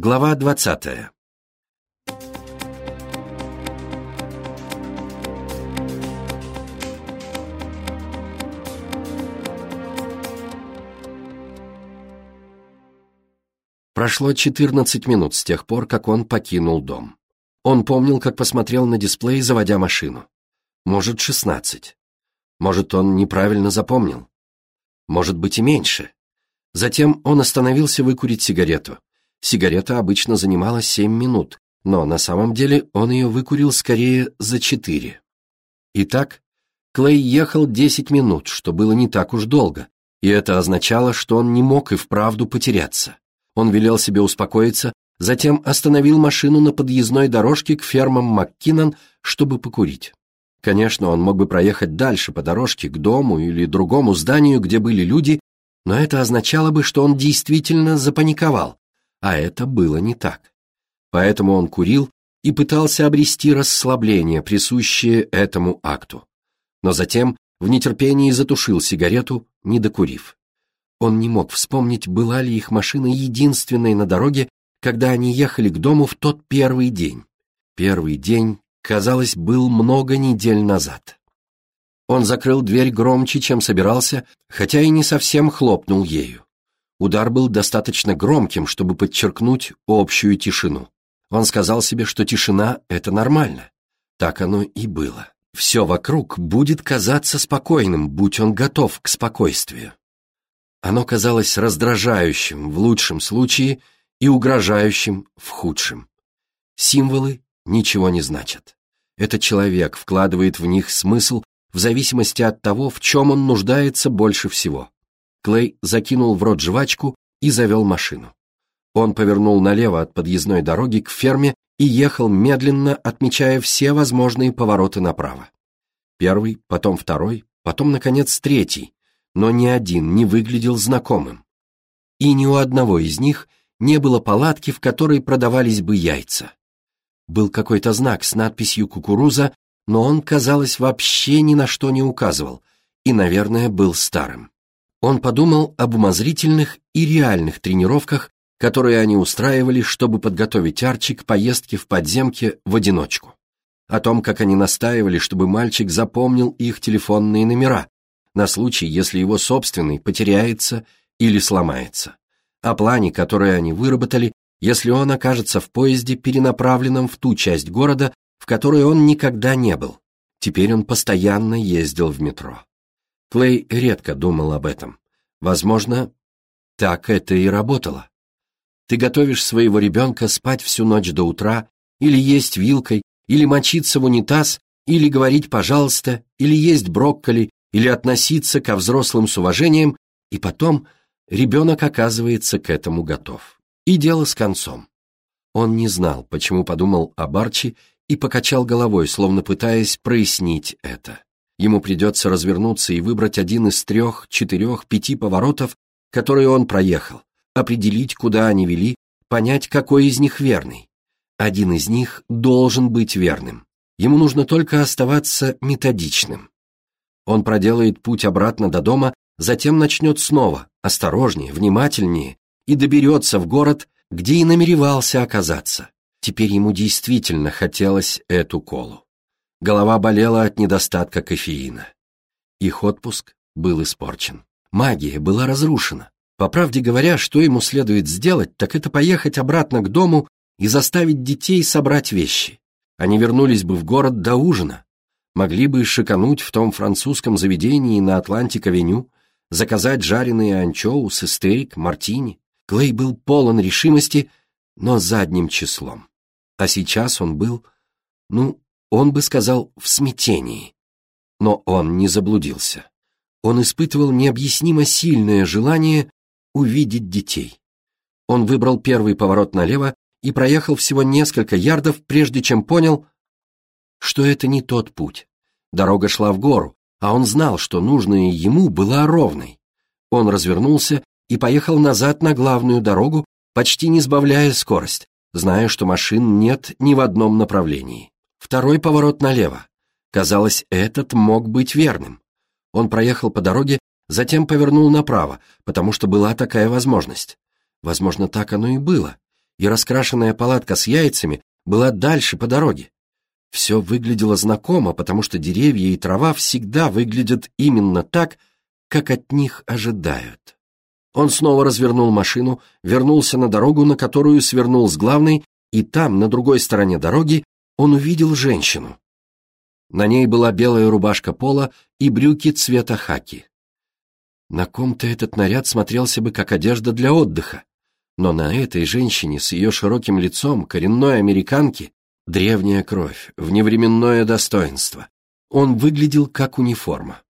Глава двадцатая. Прошло 14 минут с тех пор, как он покинул дом. Он помнил, как посмотрел на дисплей, заводя машину. Может, 16. Может, он неправильно запомнил. Может быть и меньше. Затем он остановился выкурить сигарету. Сигарета обычно занимала 7 минут, но на самом деле он ее выкурил скорее за 4. Итак, Клей ехал 10 минут, что было не так уж долго, и это означало, что он не мог и вправду потеряться. Он велел себе успокоиться, затем остановил машину на подъездной дорожке к фермам МакКиннон, чтобы покурить. Конечно, он мог бы проехать дальше по дорожке к дому или другому зданию, где были люди, но это означало бы, что он действительно запаниковал, а это было не так. Поэтому он курил и пытался обрести расслабление, присущее этому акту. Но затем в нетерпении затушил сигарету, не докурив. Он не мог вспомнить, была ли их машина единственной на дороге, когда они ехали к дому в тот первый день. Первый день, казалось, был много недель назад. Он закрыл дверь громче, чем собирался, хотя и не совсем хлопнул ею. Удар был достаточно громким, чтобы подчеркнуть общую тишину. Он сказал себе, что тишина — это нормально. Так оно и было. Все вокруг будет казаться спокойным, будь он готов к спокойствию. Оно казалось раздражающим в лучшем случае и угрожающим в худшем. Символы ничего не значат. Этот человек вкладывает в них смысл в зависимости от того, в чем он нуждается больше всего. Клей закинул в рот жвачку и завел машину. Он повернул налево от подъездной дороги к ферме и ехал медленно, отмечая все возможные повороты направо. Первый, потом второй, потом, наконец, третий, но ни один не выглядел знакомым. И ни у одного из них не было палатки, в которой продавались бы яйца. Был какой-то знак с надписью «Кукуруза», но он, казалось, вообще ни на что не указывал и, наверное, был старым. Он подумал об умозрительных и реальных тренировках, которые они устраивали, чтобы подготовить Арчи к поездке в подземке в одиночку. О том, как они настаивали, чтобы мальчик запомнил их телефонные номера, на случай, если его собственный потеряется или сломается. О плане, который они выработали, если он окажется в поезде, перенаправленном в ту часть города, в которой он никогда не был. Теперь он постоянно ездил в метро. Клей редко думал об этом. Возможно, так это и работало. Ты готовишь своего ребенка спать всю ночь до утра, или есть вилкой, или мочиться в унитаз, или говорить «пожалуйста», или есть брокколи, или относиться ко взрослым с уважением, и потом ребенок оказывается к этому готов. И дело с концом. Он не знал, почему подумал о Барчи и покачал головой, словно пытаясь прояснить это. Ему придется развернуться и выбрать один из трех, четырех, пяти поворотов, которые он проехал, определить, куда они вели, понять, какой из них верный. Один из них должен быть верным. Ему нужно только оставаться методичным. Он проделает путь обратно до дома, затем начнет снова, осторожнее, внимательнее, и доберется в город, где и намеревался оказаться. Теперь ему действительно хотелось эту колу. Голова болела от недостатка кофеина. Их отпуск был испорчен. Магия была разрушена. По правде говоря, что ему следует сделать, так это поехать обратно к дому и заставить детей собрать вещи. Они вернулись бы в город до ужина, могли бы шикануть в том французском заведении на Атлантик-авеню, заказать жареные анчоусы, стейк, мартини. Клей был полон решимости, но задним числом. А сейчас он был, ну, он бы сказал, в смятении. Но он не заблудился. Он испытывал необъяснимо сильное желание увидеть детей. Он выбрал первый поворот налево и проехал всего несколько ярдов, прежде чем понял, что это не тот путь. Дорога шла в гору, а он знал, что нужная ему была ровной. Он развернулся и поехал назад на главную дорогу, почти не сбавляя скорость, зная, что машин нет ни в одном направлении. Второй поворот налево. Казалось, этот мог быть верным. Он проехал по дороге, затем повернул направо, потому что была такая возможность. Возможно, так оно и было. и раскрашенная палатка с яйцами была дальше по дороге. Все выглядело знакомо, потому что деревья и трава всегда выглядят именно так, как от них ожидают. Он снова развернул машину, вернулся на дорогу, на которую свернул с главной, и там, на другой стороне дороги, он увидел женщину. На ней была белая рубашка пола и брюки цвета хаки. На ком-то этот наряд смотрелся бы как одежда для отдыха, но на этой женщине с ее широким лицом, коренной американки, древняя кровь, вневременное достоинство. Он выглядел как униформа.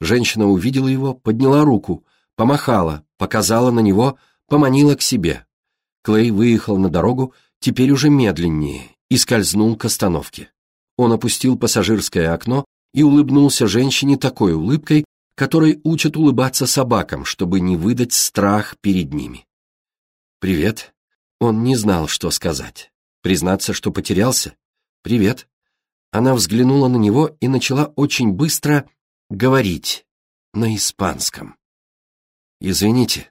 Женщина увидела его, подняла руку, помахала, показала на него, поманила к себе. Клей выехал на дорогу, теперь уже медленнее, и скользнул к остановке. Он опустил пассажирское окно и улыбнулся женщине такой улыбкой, которой учат улыбаться собакам, чтобы не выдать страх перед ними. «Привет». Он не знал, что сказать. Признаться, что потерялся? «Привет». Она взглянула на него и начала очень быстро говорить на испанском. «Извините».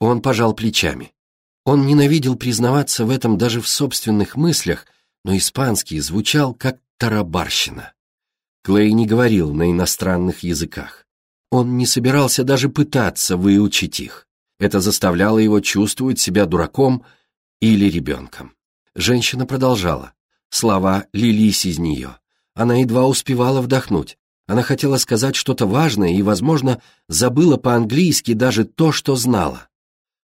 Он пожал плечами. Он ненавидел признаваться в этом даже в собственных мыслях, но испанский звучал как тарабарщина. Клей не говорил на иностранных языках. Он не собирался даже пытаться выучить их. Это заставляло его чувствовать себя дураком или ребенком. Женщина продолжала. Слова лились из нее. Она едва успевала вдохнуть. Она хотела сказать что-то важное и, возможно, забыла по-английски даже то, что знала.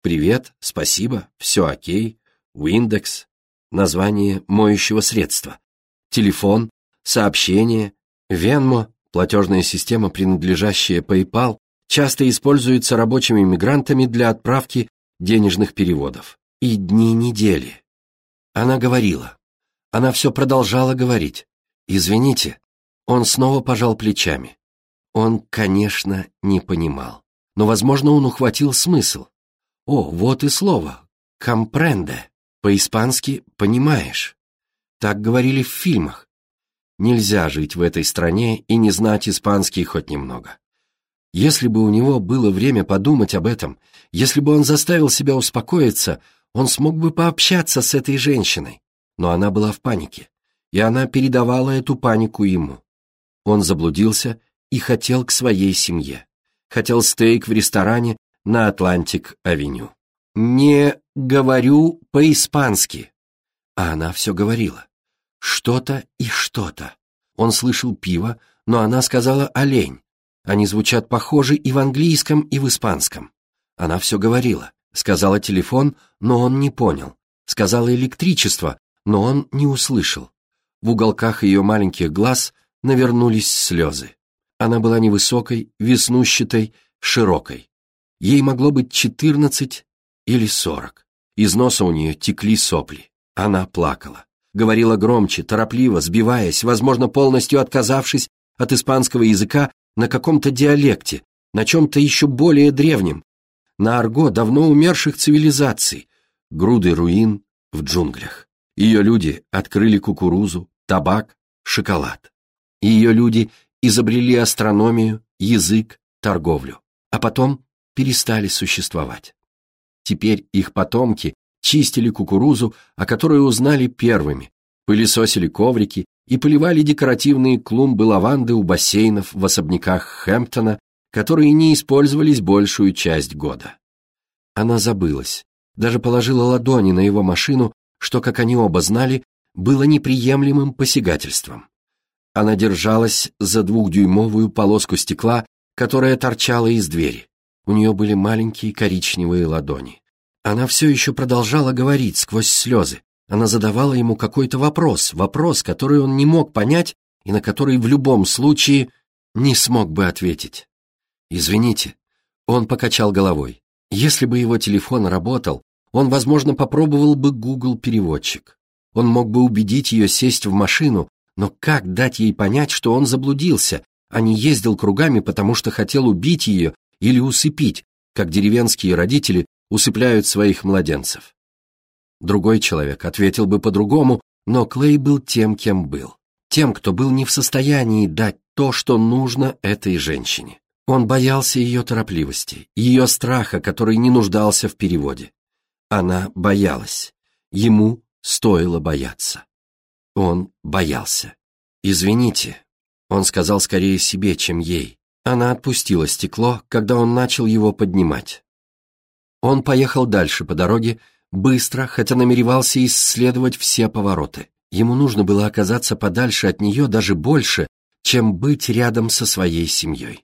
«Привет», «Спасибо», «Все окей», «Уиндекс», название моющего средства, телефон, сообщение, Venmo, платежная система, принадлежащая PayPal, часто используется рабочими мигрантами для отправки денежных переводов. И дни недели. Она говорила. Она все продолжала говорить. «Извините». Он снова пожал плечами. Он, конечно, не понимал. Но, возможно, он ухватил смысл. О, вот и слово. «Компренде». По-испански «понимаешь». Так говорили в фильмах. Нельзя жить в этой стране и не знать испанский хоть немного. Если бы у него было время подумать об этом, если бы он заставил себя успокоиться, он смог бы пообщаться с этой женщиной. Но она была в панике, и она передавала эту панику ему. Он заблудился и хотел к своей семье. Хотел стейк в ресторане на Атлантик-авеню. «Не говорю по-испански». А она все говорила. Что-то и что-то. Он слышал пиво, но она сказала «олень». Они звучат похоже и в английском, и в испанском. Она все говорила. Сказала телефон, но он не понял. Сказала электричество, но он не услышал. В уголках ее маленьких глаз навернулись слезы. Она была невысокой, веснущатой, широкой. Ей могло быть четырнадцать или сорок. Из носа у нее текли сопли. Она плакала. Говорила громче, торопливо, сбиваясь, возможно, полностью отказавшись от испанского языка на каком-то диалекте, на чем-то еще более древнем, на арго давно умерших цивилизаций, груды руин в джунглях. Ее люди открыли кукурузу, табак, шоколад. Ее люди изобрели астрономию, язык, торговлю, а потом перестали существовать. Теперь их потомки чистили кукурузу, о которой узнали первыми, пылесосили коврики и поливали декоративные клумбы лаванды у бассейнов в особняках Хэмптона, которые не использовались большую часть года. Она забылась, даже положила ладони на его машину, что, как они оба знали, было неприемлемым посягательством. Она держалась за двухдюймовую полоску стекла, которая торчала из двери. У нее были маленькие коричневые ладони. Она все еще продолжала говорить сквозь слезы. Она задавала ему какой-то вопрос, вопрос, который он не мог понять и на который в любом случае не смог бы ответить. «Извините». Он покачал головой. Если бы его телефон работал, он, возможно, попробовал бы Google переводчик. Он мог бы убедить ее сесть в машину, но как дать ей понять, что он заблудился, а не ездил кругами, потому что хотел убить ее или усыпить, как деревенские родители усыпляют своих младенцев. Другой человек ответил бы по-другому, но Клей был тем, кем был. Тем, кто был не в состоянии дать то, что нужно этой женщине. Он боялся ее торопливости, ее страха, который не нуждался в переводе. Она боялась. Ему стоило бояться. Он боялся. «Извините», — он сказал скорее себе, чем ей. Она отпустила стекло, когда он начал его поднимать. Он поехал дальше по дороге, быстро, хотя намеревался исследовать все повороты. Ему нужно было оказаться подальше от нее даже больше, чем быть рядом со своей семьей.